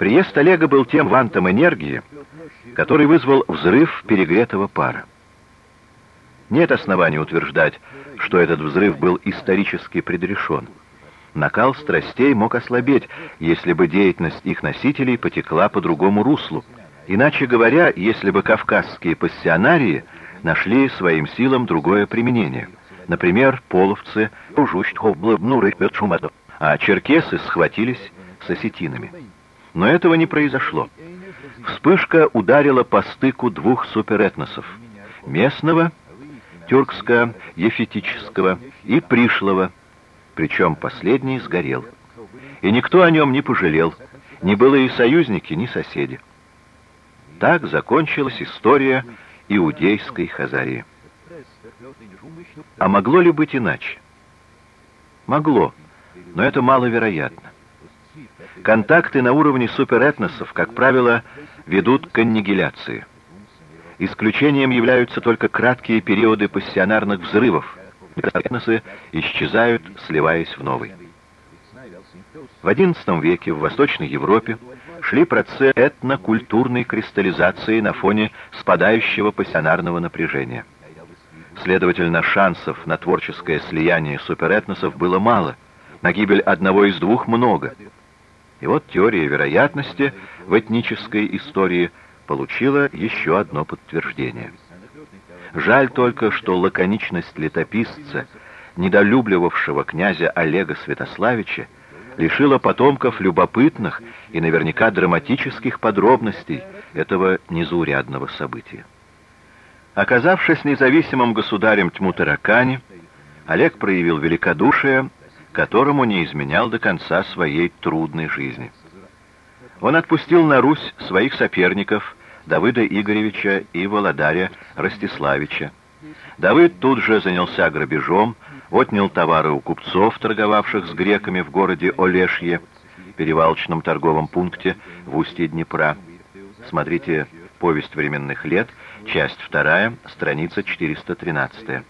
Приезд Олега был тем вантом энергии, который вызвал взрыв перегретого пара. Нет оснований утверждать, что этот взрыв был исторически предрешен. Накал страстей мог ослабеть, если бы деятельность их носителей потекла по другому руслу. Иначе говоря, если бы кавказские пассионарии нашли своим силам другое применение. Например, половцы, а черкесы схватились с осетинами. Но этого не произошло. Вспышка ударила по стыку двух суперэтносов — местного, тюркско-ефетического и пришлого, причем последний сгорел. И никто о нем не пожалел, ни было и союзники, ни соседи. Так закончилась история иудейской Хазарии. А могло ли быть иначе? Могло, но это маловероятно. Контакты на уровне суперэтносов, как правило, ведут к аннигиляции. Исключением являются только краткие периоды пассионарных взрывов. Этносы исчезают, сливаясь в новый. В XI веке в Восточной Европе шли процессы этнокультурной кристаллизации на фоне спадающего пассионарного напряжения. Следовательно, шансов на творческое слияние суперэтносов было мало, на гибель одного из двух много – и вот теория вероятности в этнической истории получила еще одно подтверждение. Жаль только, что лаконичность летописца, недолюбливавшего князя Олега Святославича, лишила потомков любопытных и наверняка драматических подробностей этого незаурядного события. Оказавшись независимым государем Тьму-Таракани, Олег проявил великодушие которому не изменял до конца своей трудной жизни. Он отпустил на Русь своих соперников Давыда Игоревича и Володаря Ростиславича. Давыд тут же занялся грабежом, отнял товары у купцов, торговавших с греками в городе Олешье, перевалочном торговом пункте в устье Днепра. Смотрите «Повесть временных лет», часть 2, страница 413.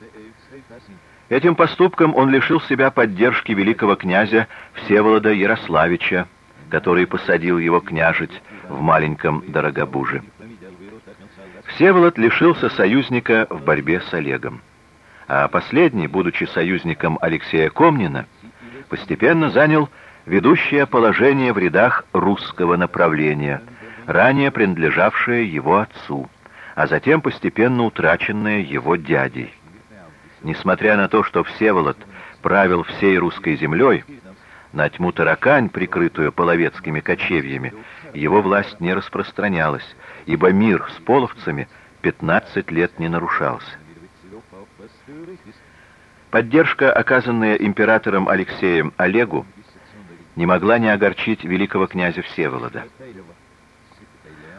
Этим поступком он лишил себя поддержки великого князя Всеволода Ярославича, который посадил его княжить в маленьком Дорогобуже. Всеволод лишился союзника в борьбе с Олегом. А последний, будучи союзником Алексея Комнина, постепенно занял ведущее положение в рядах русского направления, ранее принадлежавшее его отцу, а затем постепенно утраченное его дядей. Несмотря на то, что Всеволод правил всей русской землей, на тьму таракань, прикрытую половецкими кочевьями, его власть не распространялась, ибо мир с половцами 15 лет не нарушался. Поддержка, оказанная императором Алексеем Олегу, не могла не огорчить великого князя Всеволода.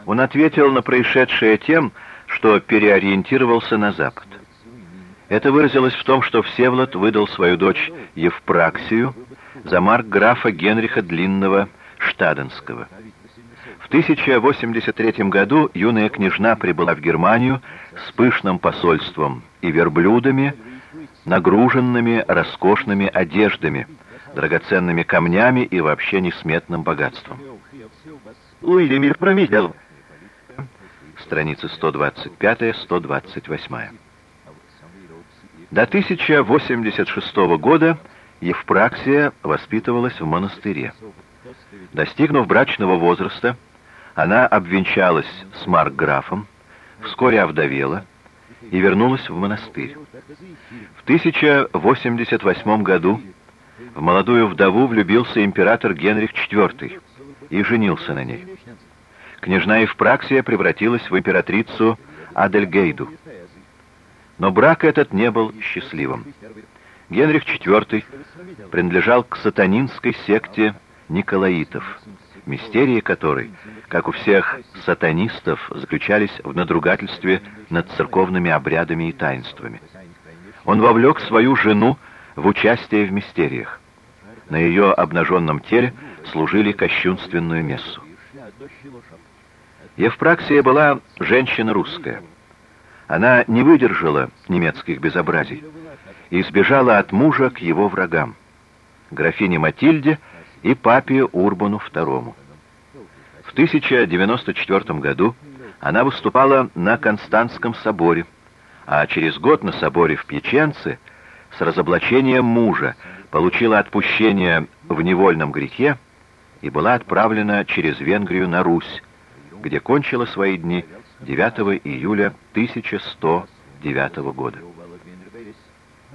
Он ответил на происшедшее тем, что переориентировался на запад. Это выразилось в том, что Всеволод выдал свою дочь Евпраксию за марк графа Генриха Длинного Штаденского. В 1083 году юная княжна прибыла в Германию с пышным посольством и верблюдами, нагруженными роскошными одеждами, драгоценными камнями и вообще несметным богатством. Уильямир промедлил. Страницы 125-128. До 1086 года Евпраксия воспитывалась в монастыре. Достигнув брачного возраста, она обвенчалась с маркграфом, вскоре овдовела и вернулась в монастырь. В 1088 году в молодую вдову влюбился император Генрих IV и женился на ней. Княжна Евпраксия превратилась в императрицу Адельгейду. Но брак этот не был счастливым. Генрих IV принадлежал к сатанинской секте Николаитов, мистерии которой, как у всех сатанистов, заключались в надругательстве над церковными обрядами и таинствами. Он вовлек свою жену в участие в мистериях. На ее обнаженном теле служили кощунственную мессу. Евпраксия была женщина русская. Она не выдержала немецких безобразий и сбежала от мужа к его врагам, графине Матильде и папе Урбану II. В 1094 году она выступала на Константском соборе, а через год на соборе в Пьяченце с разоблачением мужа получила отпущение в невольном грехе и была отправлена через Венгрию на Русь, где кончила свои дни 9 июля 1109 года.